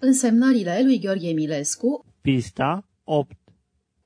Însemnările lui Gheorghe Milescu Pista 8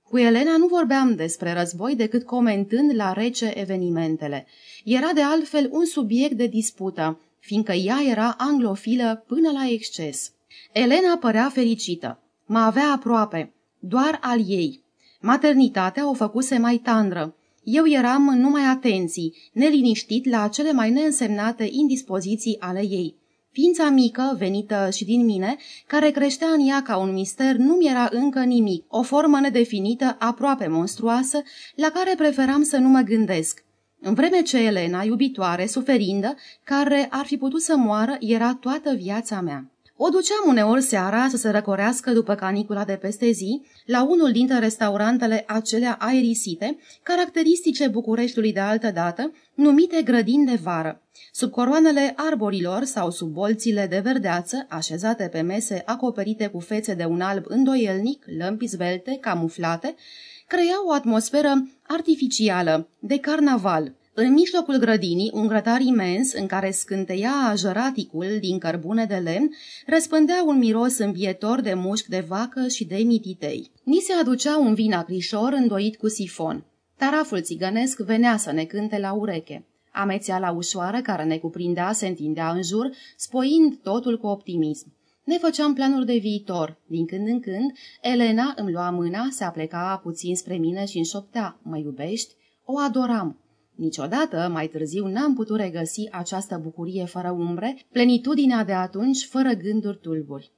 Cu Elena nu vorbeam despre război decât comentând la rece evenimentele. Era de altfel un subiect de dispută, fiindcă ea era anglofilă până la exces. Elena părea fericită. Mă avea aproape, doar al ei. Maternitatea o făcuse mai tandră. Eu eram în numai atenții, neliniștit la cele mai neînsemnate indispoziții ale ei. Ființa mică, venită și din mine, care creștea în ea ca un mister, nu mi era încă nimic, o formă nedefinită, aproape monstruoasă, la care preferam să nu mă gândesc. În vreme ce Elena, iubitoare, suferindă, care ar fi putut să moară, era toată viața mea. O duceam uneori seara să se răcorească după canicula de peste zi la unul dintre restaurantele acelea aerisite, caracteristice Bucureștiului de altă dată, numite grădini de vară. Sub coroanele arborilor sau sub bolțile de verdeață, așezate pe mese acoperite cu fețe de un alb îndoielnic, lămpi zvelte, camuflate, crea o atmosferă artificială, de carnaval, în mijlocul grădinii, un grătar imens în care scânteia jăraticul din cărbune de lemn, răspândea un miros învietor de mușc de vacă și de mititei. Ni se aducea un vin acrișor îndoit cu sifon. Taraful țigănesc venea să ne cânte la ureche. Ameția la ușoară care ne cuprindea se întindea în jur, spoind totul cu optimism. Ne făceam planuri de viitor. Din când în când, Elena îmi lua mâna, se apleca puțin spre mine și înșoptea, mă iubești? O adoram. Niciodată, mai târziu, n-am putut regăsi această bucurie fără umbre, plenitudinea de atunci, fără gânduri tulburi.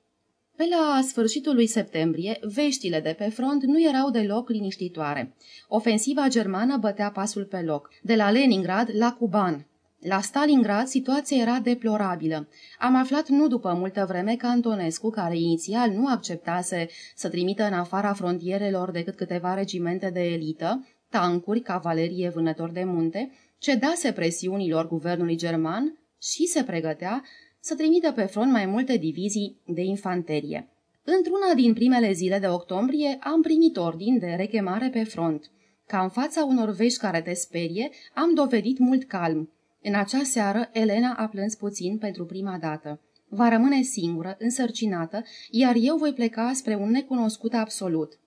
Pe la sfârșitul lui septembrie, veștile de pe front nu erau deloc liniștitoare. Ofensiva germană bătea pasul pe loc, de la Leningrad la Cuban. La Stalingrad situația era deplorabilă. Am aflat nu după multă vreme că Antonescu, care inițial nu acceptase să trimită în afara frontierelor decât câteva regimente de elită, tancuri, cavalerie, vânători de munte, cedase presiunilor guvernului german și se pregătea să trimită pe front mai multe divizii de infanterie. Într-una din primele zile de octombrie am primit ordin de rechemare pe front. Ca în fața unor vești care te sperie, am dovedit mult calm. În acea seară, Elena a plâns puțin pentru prima dată. Va rămâne singură, însărcinată, iar eu voi pleca spre un necunoscut absolut.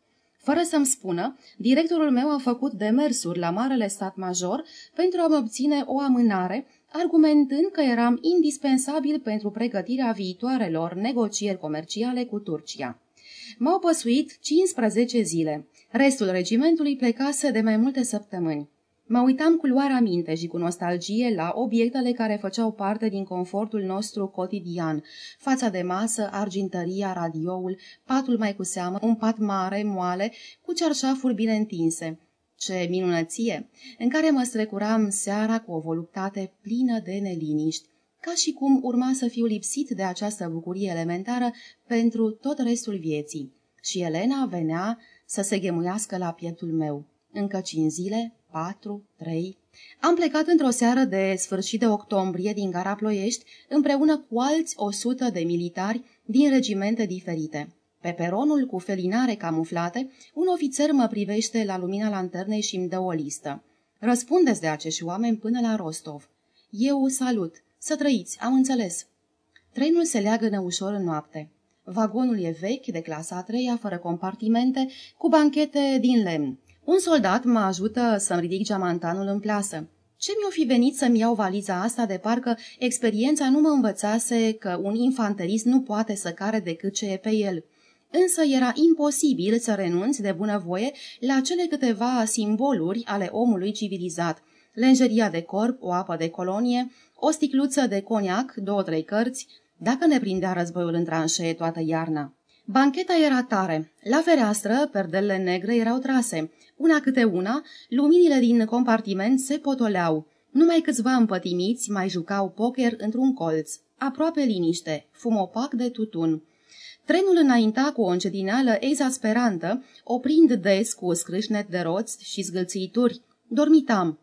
Fără să-mi spună, directorul meu a făcut demersuri la Marele Stat Major pentru a-mi obține o amânare, argumentând că eram indispensabil pentru pregătirea viitoarelor negocieri comerciale cu Turcia. M-au păsuit 15 zile. Restul regimentului plecase de mai multe săptămâni. Mă uitam cu luarea minte și cu nostalgie la obiectele care făceau parte din confortul nostru cotidian. Fața de masă, argintăria, radioul, patul mai cu seamă, un pat mare, moale, cu cearșafuri bine întinse. Ce minunăție! În care mă strecuram seara cu o voluptate plină de neliniști, ca și cum urma să fiu lipsit de această bucurie elementară pentru tot restul vieții. Și Elena venea să se ghemuiască la pieptul meu. Încă cinci zile, patru, trei. Am plecat într-o seară de sfârșit de octombrie din gara Ploiești, împreună cu alți o sută de militari din regimente diferite. Pe peronul cu felinare camuflate, un ofițer mă privește la lumina lanternei și îmi dă o listă. Răspundeți de acești oameni până la Rostov. Eu salut. Să trăiți, am înțeles. Trenul se leagă ușor în noapte. Vagonul e vechi, de clasa a treia, fără compartimente, cu banchete din lemn. Un soldat mă ajută să-mi ridic geamantanul în plasă. Ce mi-o fi venit să-mi iau valiza asta de parcă experiența nu mă învățase că un infanterist nu poate să care decât ce e pe el. Însă era imposibil să renunți de bunăvoie la cele câteva simboluri ale omului civilizat. Lenjeria de corp, o apă de colonie, o sticluță de coniac, două-trei cărți, dacă ne prindea războiul în tranșee toată iarna. Bancheta era tare. La fereastră, perdele negre erau trase. Una câte una, luminile din compartiment se potoleau. Numai câțiva împătimiți mai jucau poker într-un colț. Aproape liniște, fum opac de tutun. Trenul înainta cu o încetineală exasperantă, oprind des cu scrâșnet de roți și zgâlțituri. Dormitam.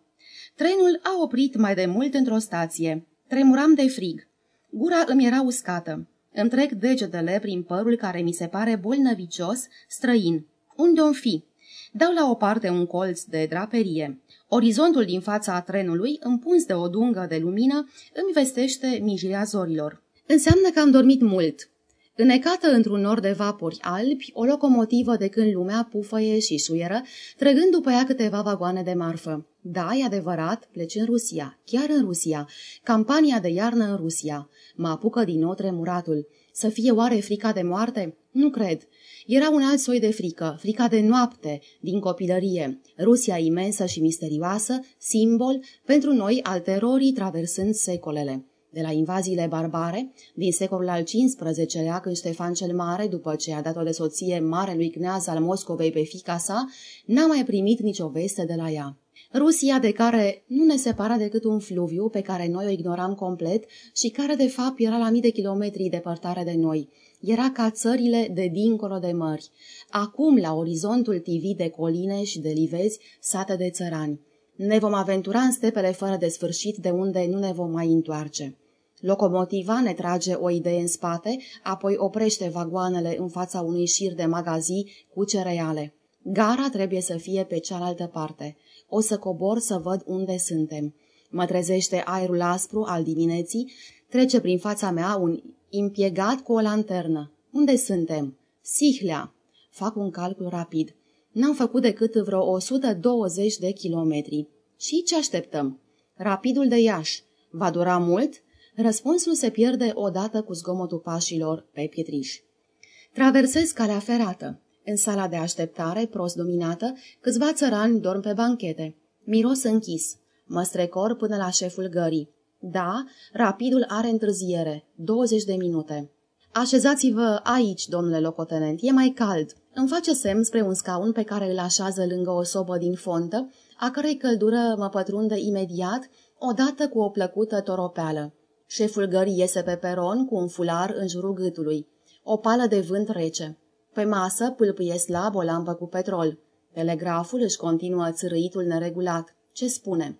Trenul a oprit mai de mult într-o stație. Tremuram de frig. Gura îmi era uscată. Îmi trec degetele prin părul care mi se pare bolnăvicios, străin. Unde-o fi? Dau la o parte un colț de draperie. Orizontul din fața trenului, împuns de o dungă de lumină, îmi vestește mijirea zorilor. Înseamnă că am dormit mult. Înecată într-un nor de vapori albi, o locomotivă de când lumea pufăie și șuieră, trăgând după ea câteva vagoane de marfă. Da, e adevărat, pleci în Rusia, chiar în Rusia, campania de iarnă în Rusia. Mă apucă din nou tremuratul. Să fie oare frica de moarte? Nu cred. Era un alt soi de frică, frica de noapte, din copilărie. Rusia imensă și misterioasă, simbol pentru noi al terorii traversând secolele de la invaziile barbare, din secolul al XV-lea, când Ștefan cel Mare, după ce a dat-o de soție marelui kneaz al Moscovei pe fica sa, n-a mai primit nicio veste de la ea. Rusia de care nu ne separa decât un fluviu pe care noi o ignoram complet și care de fapt era la mii de kilometri departare de noi. Era ca țările de dincolo de mări. Acum, la orizontul TV de colineș și de livezi, sate de țărani. Ne vom aventura în stepele fără de sfârșit de unde nu ne vom mai întoarce. Locomotiva ne trage o idee în spate, apoi oprește vagoanele în fața unui șir de magazii cu cereale. Gara trebuie să fie pe cealaltă parte. O să cobor să văd unde suntem. Mă trezește aerul aspru al dimineții, trece prin fața mea un impiegat cu o lanternă. Unde suntem? Sihlea. Fac un calcul rapid. N-am făcut decât vreo 120 de kilometri. Și ce așteptăm? Rapidul de Iași. Va dura mult? Răspunsul se pierde odată cu zgomotul pașilor pe pietriș. Traversez calea ferată. În sala de așteptare, prost dominată, câțiva țărani dorm pe banchete. Miros închis. Mă strecor până la șeful gării. Da, rapidul are întârziere. 20 de minute. Așezați-vă aici, domnule locotenent, e mai cald. Îmi face semn spre un scaun pe care îl așează lângă o sobă din fontă, a cărei căldură mă pătrunde imediat, odată cu o plăcută toropeală. Șeful gării iese pe peron cu un fular în jurul gâtului. O pală de vânt rece. Pe masă pâlpâie slab o lampă cu petrol. Telegraful își continuă țărâitul neregulat. Ce spune?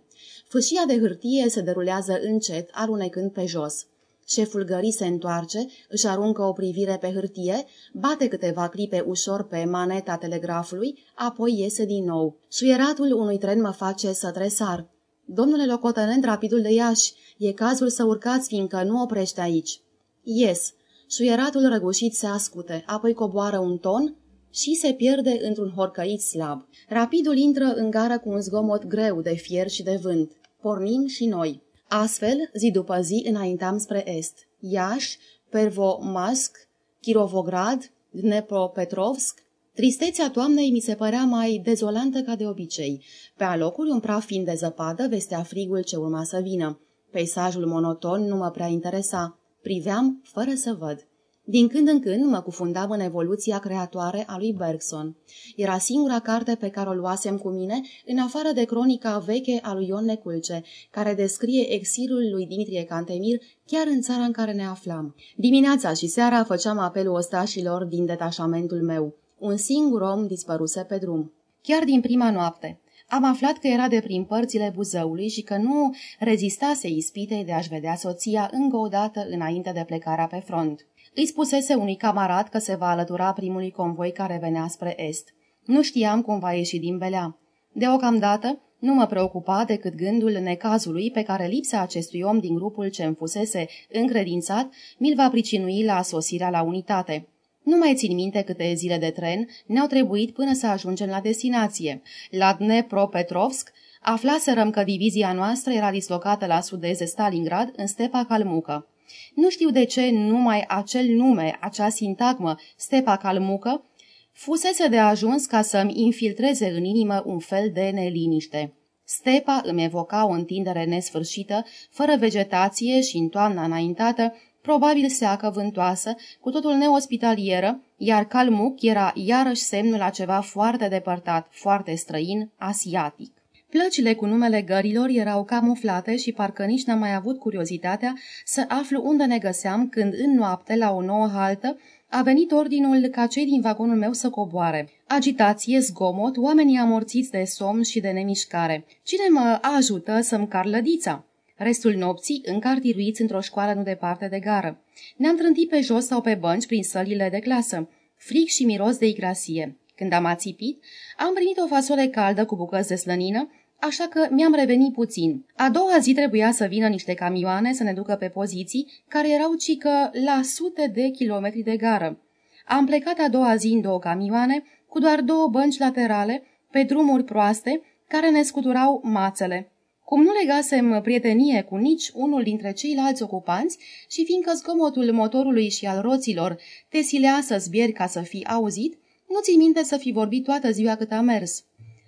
Fâșia de hârtie se derulează încet, alunecând pe jos. Șeful gării se întoarce, își aruncă o privire pe hârtie, bate câteva clipe ușor pe maneta telegrafului, apoi iese din nou. Suieratul unui tren mă face să tresar. Domnule locotenent, rapidul de Iași, e cazul să urcați, fiindcă nu oprește aici. Ies. Suieratul răgușit se ascute, apoi coboară un ton și se pierde într-un horcăit slab. Rapidul intră în gară cu un zgomot greu de fier și de vânt. Pornim și noi. Astfel, zi după zi, înaintam spre est. Iași, Pervomasc, Kirovograd, Dnepropetrovsk, Tristețea toamnei mi se părea mai dezolantă ca de obicei. Pe alocuri un praf fiind de zăpadă vestea frigul ce urma să vină. Peisajul monoton nu mă prea interesa. Priveam fără să văd. Din când în când mă cufundam în evoluția creatoare a lui Bergson. Era singura carte pe care o luasem cu mine, în afară de cronica veche a lui Ion Neculce, care descrie exilul lui Dimitrie Cantemir chiar în țara în care ne aflam. Dimineața și seara făceam apelul ostașilor din detașamentul meu. Un singur om dispăruse pe drum. Chiar din prima noapte. Am aflat că era de prin părțile Buzăului și că nu rezistase ispitei de a-și vedea soția încă o dată înainte de plecarea pe front. Îi spusese unui camarad că se va alătura primului convoi care venea spre est. Nu știam cum va ieși din belea. Deocamdată, nu mă preocupa decât gândul necazului pe care lipsa acestui om din grupul ce îmi fusese încredințat mi-l va pricinui la sosirea la unitate. Nu mai țin minte câte zile de tren ne-au trebuit până să ajungem la destinație. La Dnepropetrovsk aflaserăm că divizia noastră era dislocată la sud-est de Stalingrad, în stepa Calmucă. Nu știu de ce numai acel nume, acea sintagmă, stepa calmucă, fusese de ajuns ca să-mi infiltreze în inimă un fel de neliniște. Stepa îmi evoca o întindere nesfârșită, fără vegetație și în toamna înaintată, probabil seacă vântoasă, cu totul neospitalieră, iar Calmuc era iarăși semnul la ceva foarte depărtat, foarte străin, asiatic. Plăcile cu numele gărilor erau camuflate și parcă nici n-am mai avut curiozitatea să aflu unde ne găseam când în noapte, la o nouă haltă, a venit ordinul ca cei din vagonul meu să coboare. Agitație, zgomot, oamenii amorțiți de somn și de nemișcare. Cine mă ajută să-mi car lădița? Restul nopții încartiruiți într-o școală nu departe de gară. Ne-am trântit pe jos sau pe bănci prin sălile de clasă. Fric și miros de igrasie. Când am ațipit, am primit o fasole caldă cu bucăți de slănină, așa că mi-am revenit puțin. A doua zi trebuia să vină niște camioane să ne ducă pe poziții care erau cică la sute de kilometri de gară. Am plecat a doua zi în două camioane, cu doar două bănci laterale, pe drumuri proaste, care ne scuturau mațele. Cum nu legasem prietenie cu nici unul dintre ceilalți ocupanți și fiindcă zgomotul motorului și al roților te silea să zbieri ca să fii auzit, nu ți minte să fi vorbit toată ziua cât a mers.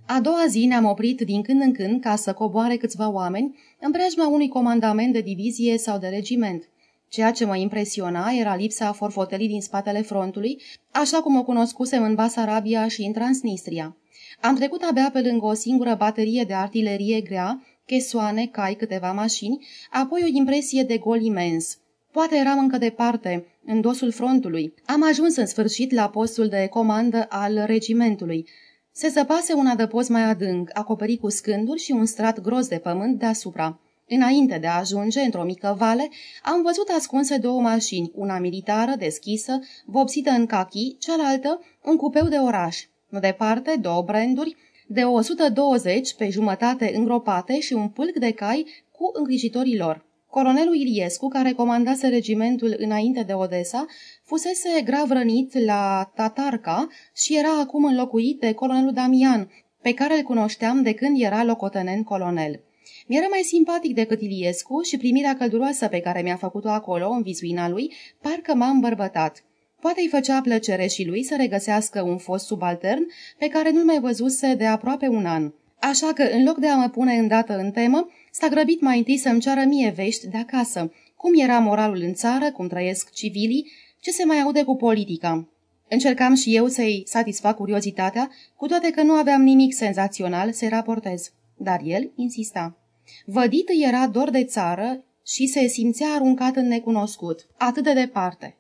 A doua zi ne-am oprit din când în când ca să coboare câțiva oameni în preajma unui comandament de divizie sau de regiment. Ceea ce mă impresiona era lipsa forfotelii din spatele frontului, așa cum o cunoscusem în Basarabia și în Transnistria. Am trecut abia pe lângă o singură baterie de artilerie grea, chesoane, cai, câteva mașini, apoi o impresie de gol imens. Poate eram încă departe, în dosul frontului. Am ajuns în sfârșit la postul de comandă al regimentului. Se săpase un adăpost mai adânc, acoperit cu scânduri și un strat gros de pământ deasupra. Înainte de a ajunge într-o mică vale, am văzut ascunse două mașini, una militară, deschisă, vopsită în cachi, cealaltă un cupeu de oraș. Nu departe, două branduri, de 120 pe jumătate îngropate și un pâlc de cai cu îngrijitorii lor. Colonelul Iliescu, care comandase regimentul înainte de Odessa, fusese grav rănit la Tatarca și era acum înlocuit de colonelul Damian, pe care îl cunoșteam de când era locotenent colonel. Mi-era mai simpatic decât Iliescu și primirea călduroasă pe care mi-a făcut-o acolo, în vizuina lui, parcă m-a îmbărbătat. Poate îi făcea plăcere și lui să regăsească un fost subaltern pe care nu-l mai văzuse de aproape un an. Așa că, în loc de a mă pune îndată în temă, s-a grăbit mai întâi să-mi ceară mie vești de acasă. Cum era moralul în țară, cum trăiesc civilii, ce se mai aude cu politica. Încercam și eu să-i satisfac curiozitatea, cu toate că nu aveam nimic senzațional să-i raportez. Dar el insista. Vădit era dor de țară și se simțea aruncat în necunoscut, atât de departe.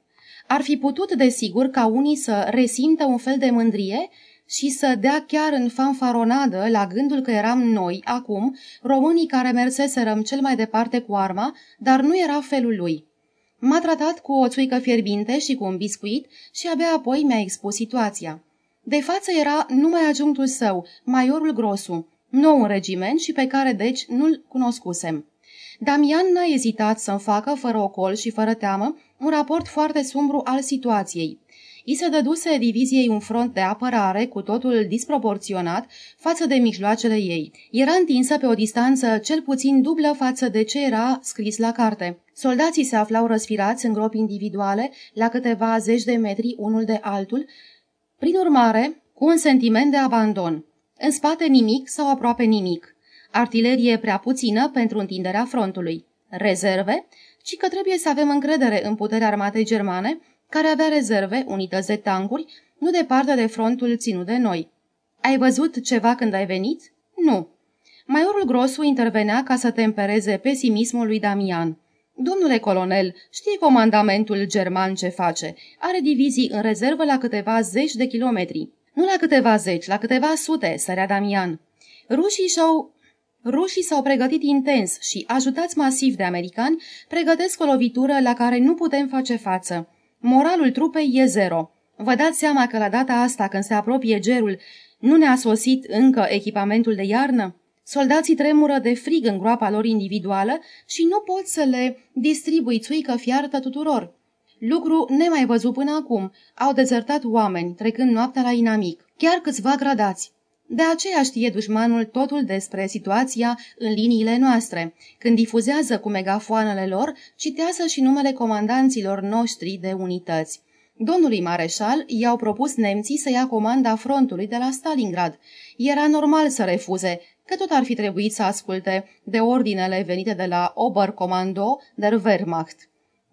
Ar fi putut, desigur, ca unii să resimtă un fel de mândrie și să dea chiar în fanfaronadă la gândul că eram noi, acum, românii care merseserăm cel mai departe cu arma, dar nu era felul lui. M-a tratat cu o țuică fierbinte și cu un biscuit și abia apoi mi-a expus situația. De față era numai adjunctul său, maiorul Grosu, nou în regiment și pe care deci nu-l cunoscusem. Damian n-a ezitat să-mi facă, fără ocol și fără teamă, un raport foarte sumbru al situației. I se dăduse diviziei un front de apărare cu totul disproporționat față de mijloacele ei. Era întinsă pe o distanță cel puțin dublă față de ce era scris la carte. Soldații se aflau răsfirați în gropi individuale, la câteva zeci de metri unul de altul, prin urmare, cu un sentiment de abandon. În spate nimic sau aproape nimic. Artilerie prea puțină pentru întinderea frontului. Rezerve, ci că trebuie să avem încredere în puterea armatei germane, care avea rezerve, unități de tancuri, nu departe de frontul ținut de noi. Ai văzut ceva când ai venit? Nu. Maiorul Grosu intervenea ca să tempereze pesimismul lui Damian. Domnule colonel, știe comandamentul german ce face. Are divizii în rezervă la câteva zeci de kilometri. Nu la câteva zeci, la câteva sute, sărea Damian. Rușii și-au Rușii s-au pregătit intens și, ajutați masiv de americani, pregătesc o lovitură la care nu putem face față. Moralul trupei e zero. Vă dați seama că la data asta, când se apropie gerul, nu ne-a sosit încă echipamentul de iarnă? Soldații tremură de frig în groapa lor individuală și nu pot să le distribui țuică fiartă tuturor. Lucru nemai văzut până acum. Au dezertat oameni, trecând noaptea la inamic. Chiar câțiva gradați. De aceea știe dușmanul totul despre situația în liniile noastre. Când difuzează cu megafoanele lor, citează și numele comandanților noștri de unități. Domnului Mareșal i-au propus nemții să ia comanda frontului de la Stalingrad. Era normal să refuze, că tot ar fi trebuit să asculte de ordinele venite de la Oberkommando der Wehrmacht.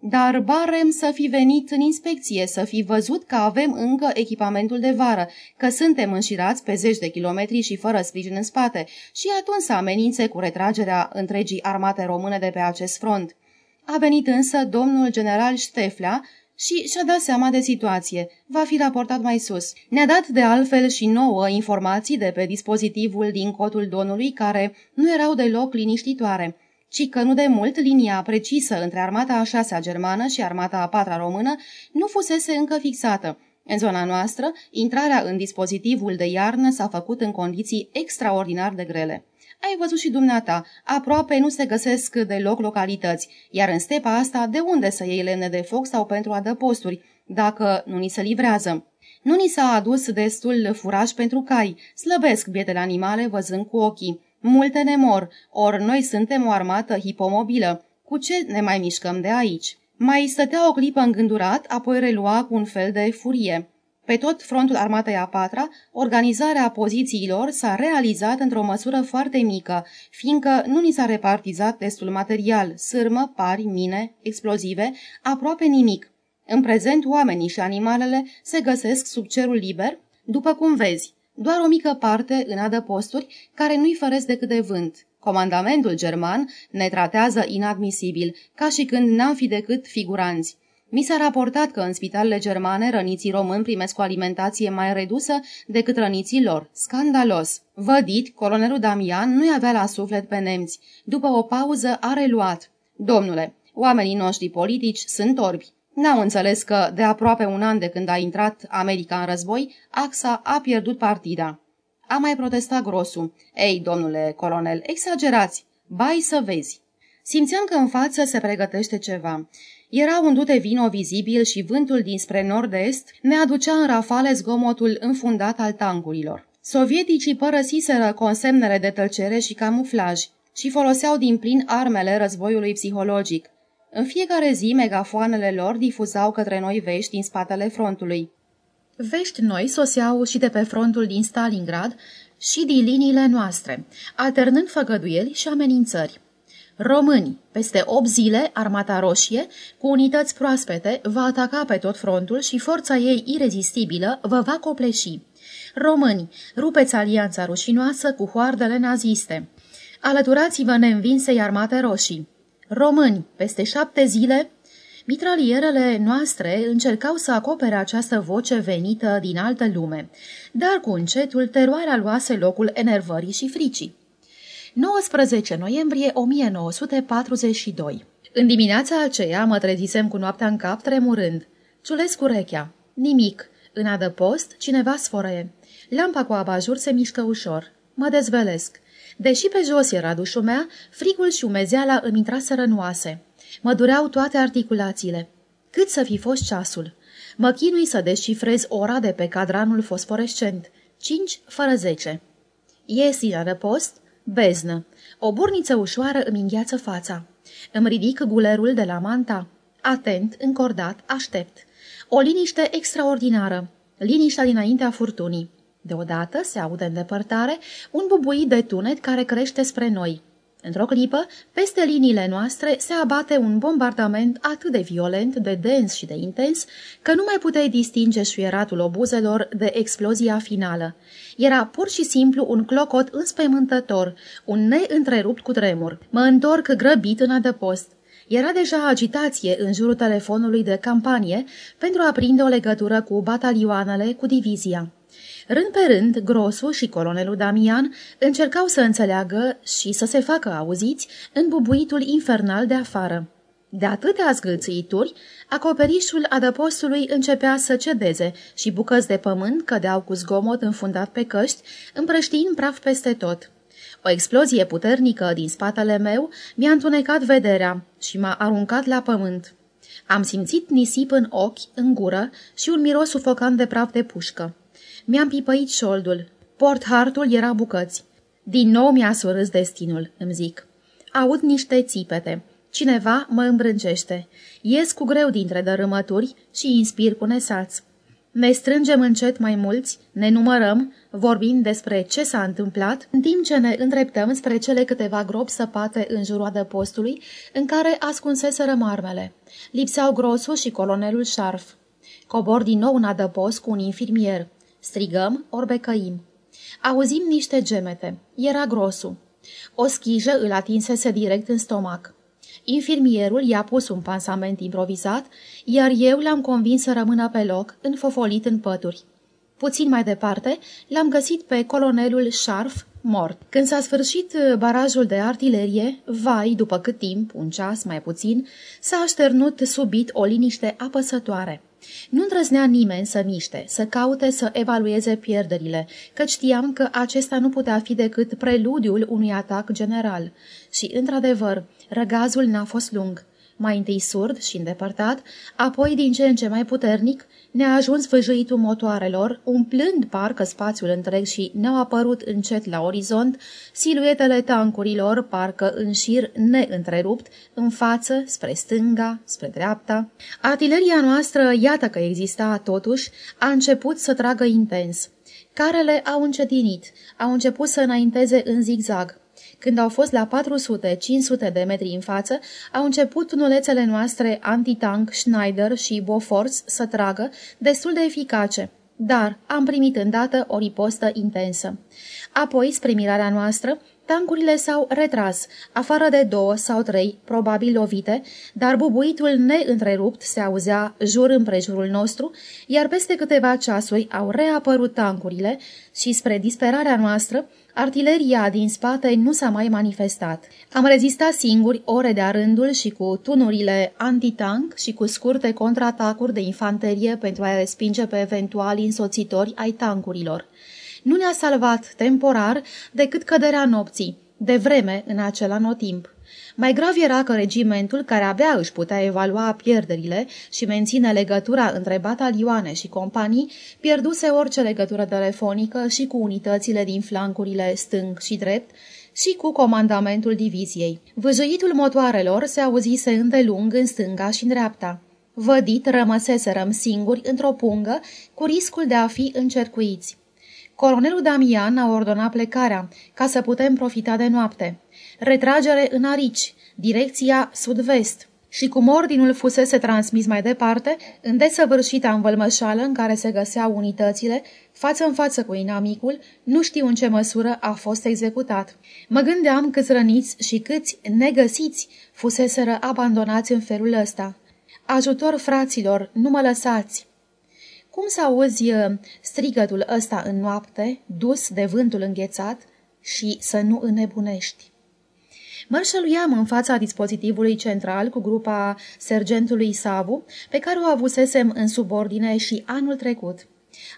Dar barem să fi venit în inspecție, să fi văzut că avem încă echipamentul de vară, că suntem înșirați pe zeci de kilometri și fără sprijin în spate și atunci să amenințe cu retragerea întregii armate române de pe acest front. A venit însă domnul general Șteflea și și-a dat seama de situație. Va fi raportat mai sus. Ne-a dat de altfel și nouă informații de pe dispozitivul din cotul Donului care nu erau deloc liniștitoare ci că nu de mult linia precisă între armata a șasea germană și armata a patra română nu fusese încă fixată. În zona noastră, intrarea în dispozitivul de iarnă s-a făcut în condiții extraordinar de grele. Ai văzut și dumneata, aproape nu se găsesc deloc localități, iar în stepa asta de unde să iei lemne de foc sau pentru adăposturi, dacă nu ni se livrează? Nu ni s-a adus destul furaj pentru cai, slăbesc bietele animale văzând cu ochii. Multe ne mor, ori noi suntem o armată hipomobilă. Cu ce ne mai mișcăm de aici? Mai stătea o clipă îngândurat, apoi relua cu un fel de furie. Pe tot frontul armatei a patra, organizarea pozițiilor s-a realizat într-o măsură foarte mică, fiindcă nu ni s-a repartizat destul material, sârmă, pari, mine, explozive, aproape nimic. În prezent, oamenii și animalele se găsesc sub cerul liber, după cum vezi, doar o mică parte în adăposturi care nu-i făresc decât de vânt. Comandamentul german ne tratează inadmisibil, ca și când n-am fi decât figuranți. Mi s-a raportat că în spitalele germane răniții români primesc o alimentație mai redusă decât răniții lor. Scandalos! Vădit, colonelul Damian nu-i avea la suflet pe nemți. După o pauză a reluat. Domnule, oamenii noștri politici sunt orbi. N-au înțeles că, de aproape un an de când a intrat America în război, AXA a pierdut partida. A mai protestat grosul. Ei, domnule colonel, exagerați! Bai să vezi! Simțeam că în față se pregătește ceva. Era un dute vino vizibil și vântul dinspre nord-est ne aducea în rafale zgomotul înfundat al tancurilor. Sovieticii părăsiseră consemnele de tălcere și camuflaj și foloseau din plin armele războiului psihologic. În fiecare zi, megafoanele lor difuzau către noi vești din spatele frontului. Vești noi soseau și de pe frontul din Stalingrad și din liniile noastre, alternând făgăduieli și amenințări. Români, peste 8 zile, Armata Roșie, cu unități proaspete, va ataca pe tot frontul și forța ei irezistibilă vă va copleși. Români, rupeți alianța rușinoasă cu hoardele naziste. Alăturați-vă neînvinsei Armate Roșii. Români, peste șapte zile, mitralierele noastre încercau să acopere această voce venită din altă lume, dar cu încetul teroarea luase locul enervării și fricii. 19 noiembrie 1942 În dimineața aceea mă trezisem cu noaptea în cap, tremurând. Ciulesc urechea. Nimic. În adăpost, cineva sfărăie. Lampa cu abajur se mișcă ușor. Mă dezvelesc. Deși pe jos era dușumea, frigul și umezeala îmi intraseră în oase. Mă dureau toate articulațiile. Cât să fi fost ceasul? Mă chinui să descifrez ora de pe cadranul fosforescent. 5 fără 10. Ies din adăpost, beznă. O burniță ușoară îmi îngheață fața. Îmi ridic gulerul de la manta. Atent, încordat, aștept. O liniște extraordinară. Liniștea dinaintea furtunii. Deodată se aude în depărtare un bubuit de tunet care crește spre noi. Într-o clipă, peste liniile noastre se abate un bombardament atât de violent, de dens și de intens, că nu mai puteai distinge șuieratul obuzelor de explozia finală. Era pur și simplu un clocot înspăimântător, un neîntrerupt cu tremur. Mă întorc grăbit în adăpost. Era deja agitație în jurul telefonului de campanie pentru a prinde o legătură cu batalioanele, cu divizia. Rând pe rând, Grosu și colonelul Damian încercau să înțeleagă și să se facă auziți în bubuitul infernal de afară. De atâtea zgâlțâituri, acoperișul adăpostului începea să cedeze și bucăți de pământ cădeau cu zgomot înfundat pe căști, împrăștiind praf peste tot. O explozie puternică din spatele meu mi-a întunecat vederea și m-a aruncat la pământ. Am simțit nisip în ochi, în gură și un miros sufocant de praf de pușcă. Mi-am pipăit șoldul. Port hartul era bucăți. Din nou mi-a surâs destinul, îmi zic. Aud niște țipete. Cineva mă îmbrâncește. Ies cu greu dintre dărâmături și inspir cu nesaț. Ne strângem încet mai mulți, ne numărăm, vorbind despre ce s-a întâmplat, în timp ce ne îndreptăm spre cele câteva gropi săpate în jurul adăpostului, în care ascunseseră marmele. Lipseau grosul și colonelul șarf. Cobor din nou în adăpost cu un infirmier. Strigăm, ori becăim. Auzim niște gemete. Era grosul. O schijă îl atinsese direct în stomac. Infirmierul i-a pus un pansament improvizat, iar eu l-am convins să rămână pe loc, înfofolit în pături. Puțin mai departe, l-am găsit pe colonelul Șarf mort. Când s-a sfârșit uh, barajul de artilerie, vai, după cât timp, un ceas mai puțin, s-a așternut subit o liniște apăsătoare. Nu îndrăznea nimeni să miște, să caute să evalueze pierderile, căci știam că acesta nu putea fi decât preludiul unui atac general. Și, într-adevăr, răgazul n-a fost lung mai întâi surd și îndepărtat, apoi din ce în ce mai puternic, ne-a ajuns văjăitul motoarelor, umplând parcă spațiul întreg și ne-au apărut încet la orizont siluetele tancurilor, parcă în șir neîntrerupt, în față, spre stânga, spre dreapta. Artileria noastră, iată că exista totuși, a început să tragă intens. Carele au încetinit, au început să înainteze în zigzag. Când au fost la 400-500 de metri în față, au început tunulețele noastre antitank Schneider și Bofors să tragă, destul de eficace. Dar am primit îndată o ripostă intensă. Apoi, spre mirarea noastră, Tancurile s-au retras, afară de două sau trei, probabil lovite, dar bubuitul neîntrerupt se auzea jur împrejurul nostru, iar peste câteva ceasuri au reapărut tancurile și, spre disperarea noastră, artileria din spate nu s-a mai manifestat. Am rezistat singuri ore de-a rândul și cu tunurile antitank și cu scurte contraatacuri de infanterie pentru a respinge pe eventuali însoțitori ai tancurilor nu ne-a salvat temporar decât căderea nopții, de vreme în acel anotimp. Mai grav era că regimentul, care abia își putea evalua pierderile și menține legătura între batalioane și companii, pierduse orice legătură telefonică și cu unitățile din flancurile stâng și drept și cu comandamentul diviziei. Văjăitul motoarelor se auzise îndelung în stânga și în dreapta. Vădit rămăseserăm singuri într-o pungă, cu riscul de a fi încercuiți. Colonelul Damian a ordonat plecarea, ca să putem profita de noapte. Retragere în Arici, direcția sud-vest. Și cum ordinul fusese transmis mai departe, în desăvârșita învălmășală în care se găseau unitățile, față în față cu inamicul, nu știu în ce măsură a fost executat. Mă gândeam câți răniți și câți negăsiți fuseseră abandonați în felul ăsta. Ajutor fraților, nu mă lăsați! Cum să auzi uh, strigătul ăsta în noapte, dus de vântul înghețat și să nu înnebunești? Mărșăluiam în fața dispozitivului central cu grupa sergentului Savu, pe care o avusesem în subordine și anul trecut.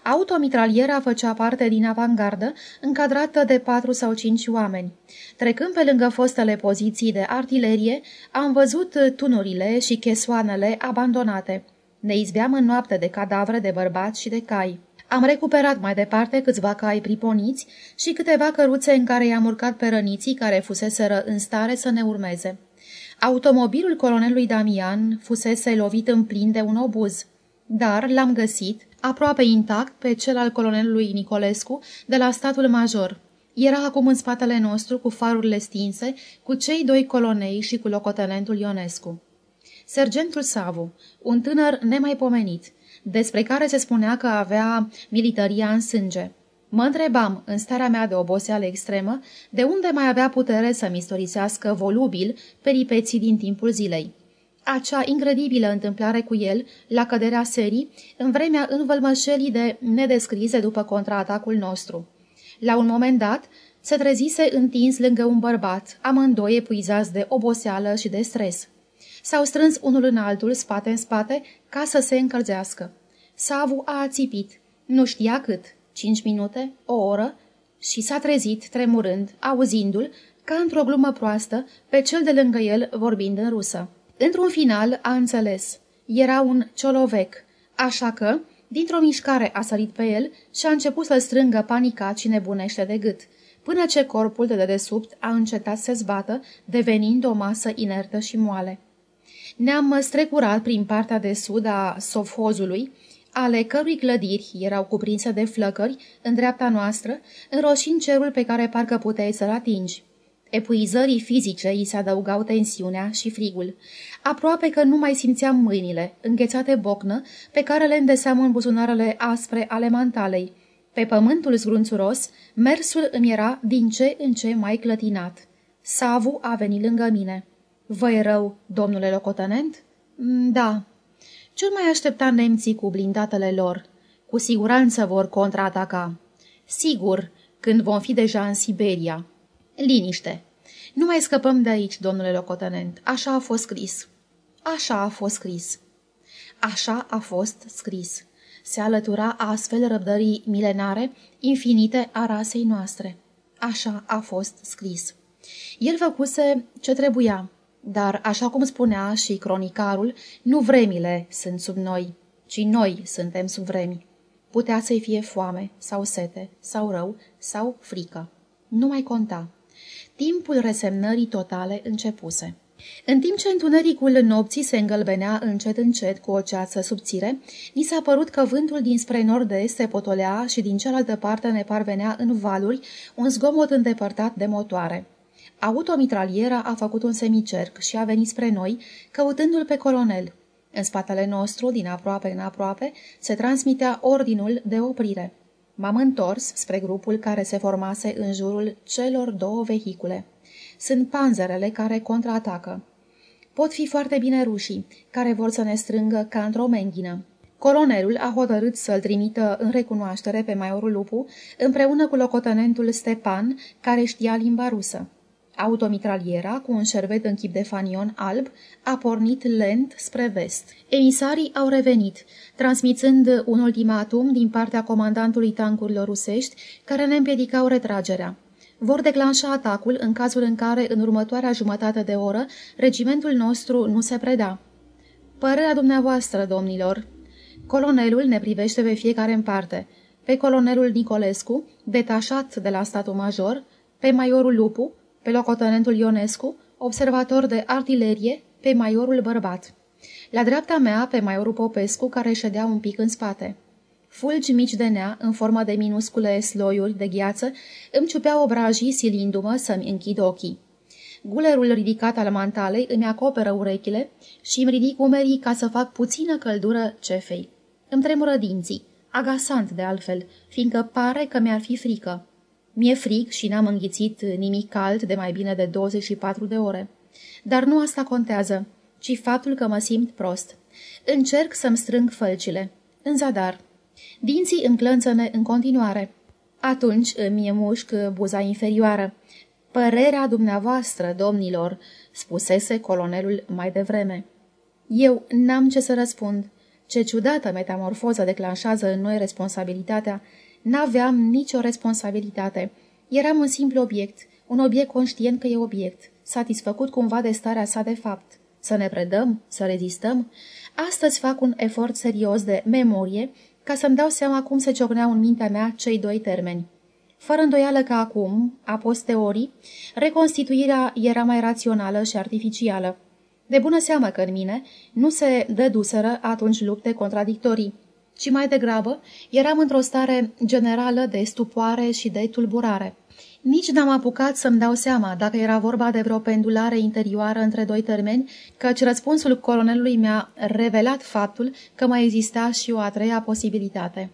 Automitraliera făcea parte din avangardă, încadrată de patru sau cinci oameni. Trecând pe lângă fostele poziții de artilerie, am văzut tunurile și chesoanele abandonate – ne izbeam în noapte de cadavre de bărbați și de cai. Am recuperat mai departe câțiva cai priponiți și câteva căruțe în care i-am urcat pe răniții care fuseseră în stare să ne urmeze. Automobilul colonelului Damian fusese lovit în plin de un obuz, dar l-am găsit, aproape intact, pe cel al colonelului Nicolescu de la statul major. Era acum în spatele nostru cu farurile stinse, cu cei doi colonei și cu locotenentul Ionescu. Sergentul Savu, un tânăr nemaipomenit, despre care se spunea că avea militaria în sânge. Mă întrebam, în starea mea de oboseală extremă, de unde mai avea putere să mistorisească volubil peripeții din timpul zilei. Acea incredibilă întâmplare cu el, la căderea serii, în vremea învălmășelii de nedescrise după contraatacul nostru. La un moment dat, se trezise întins lângă un bărbat, amândoi epuizați de oboseală și de stres. S-au strâns unul în altul, spate în spate, ca să se încălzească. Savu a ațipit. Nu știa cât. Cinci minute? O oră? Și s-a trezit, tremurând, auzindu-l, ca într-o glumă proastă, pe cel de lângă el vorbind în rusă. Într-un final a înțeles. Era un ciolovec, așa că, dintr-o mișcare a sărit pe el și a început să strângă panicat și nebunește de gât, până ce corpul de dedesubt a încetat să zbată, devenind o masă inertă și moale. Ne-am strecurat prin partea de sud a sofhozului, ale cărui clădiri erau cuprinse de flăcări în dreapta noastră, înroșind cerul pe care parcă puteai să-l atingi. Epuizării fizice îi se adăugau tensiunea și frigul. Aproape că nu mai simțeam mâinile, înghețate bocnă, pe care le îndeseam în buzunarele aspre ale mantalei. Pe pământul zgrunțuros, mersul îmi era din ce în ce mai clătinat. Savu a venit lângă mine. Vă e rău, domnule locotenent? Mm, da. Ce mai aștepta nemții cu blindatele lor? Cu siguranță vor contraataca. Sigur, când vom fi deja în Siberia. Liniște. Nu mai scăpăm de aici, domnule locotenent. Așa a fost scris. Așa a fost scris. Așa a fost scris. Se alătura astfel răbdării milenare, infinite a rasei noastre. Așa a fost scris. El făcuse ce trebuia, dar, așa cum spunea și cronicarul, nu vremile sunt sub noi, ci noi suntem sub vremi. Putea să-i fie foame, sau sete, sau rău, sau frică. Nu mai conta. Timpul resemnării totale începuse. În timp ce întunericul nopții se îngălbenea încet încet cu o ceață subțire, ni s-a părut că vântul dinspre nord-est se potolea și din cealaltă parte ne parvenea în valuri un zgomot îndepărtat de motoare. Automitraliera a făcut un semicerc și a venit spre noi, căutându-l pe colonel. În spatele nostru, din aproape în aproape, se transmitea ordinul de oprire. M-am întors spre grupul care se formase în jurul celor două vehicule. Sunt panzerele care contraatacă. Pot fi foarte bine rușii, care vor să ne strângă ca într-o menghină. Colonelul a hotărât să-l trimită în recunoaștere pe maiorul Lupu, împreună cu locotenentul Stepan, care știa limba rusă. Automitraliera, cu un șervet în chip de fanion alb, a pornit lent spre vest. Emisarii au revenit, transmițând un ultimatum din partea comandantului tancurilor rusești, care ne împiedicau retragerea. Vor declanșa atacul în cazul în care, în următoarea jumătate de oră, regimentul nostru nu se preda. Părerea dumneavoastră, domnilor. Colonelul ne privește pe fiecare în parte. Pe colonelul Nicolescu, detașat de la statul major, pe maiorul Lupu, pe locotenentul Ionescu, observator de artilerie, pe maiorul Bărbat. La dreapta mea, pe maiorul Popescu, care ședea un pic în spate. Fulgi mici de nea, în formă de minuscule sloiuri de gheață, îmi ciupeau obrajii silindu-mă să-mi închid ochii. Gulerul ridicat al mantalei îmi acoperă urechile și îmi ridic umerii ca să fac puțină căldură cefei. Îmi tremură dinții, agasant de altfel, fiindcă pare că mi-ar fi frică. Mi-e frig și n-am înghițit nimic cald de mai bine de 24 de ore. Dar nu asta contează, ci faptul că mă simt prost. Încerc să-mi strâng fălcile. În zadar. Dinții îmi clănțăne în continuare. Atunci îmi mușc buza inferioară. Părerea dumneavoastră, domnilor, spusese colonelul mai devreme. Eu n-am ce să răspund. Ce ciudată metamorfoză declanșează în noi responsabilitatea N-aveam nicio responsabilitate. Eram un simplu obiect, un obiect conștient că e obiect, satisfăcut cumva de starea sa de fapt. Să ne predăm? Să rezistăm? Astăzi fac un efort serios de memorie ca să-mi dau seama cum se ciocneau în mintea mea cei doi termeni. Fără îndoială că acum, a posteori, reconstituirea era mai rațională și artificială. De bună seamă că în mine nu se dăduseră atunci lupte contradictorii ci mai degrabă eram într-o stare generală de stupoare și de tulburare. Nici n-am apucat să-mi dau seama dacă era vorba de vreo pendulare interioară între doi termeni, căci răspunsul colonelului mi-a revelat faptul că mai exista și o a treia posibilitate.